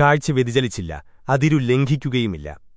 കാഴ്ച വ്യതിചലിച്ചില്ല അതിരു ലംഘിക്കുകയുമില്ല.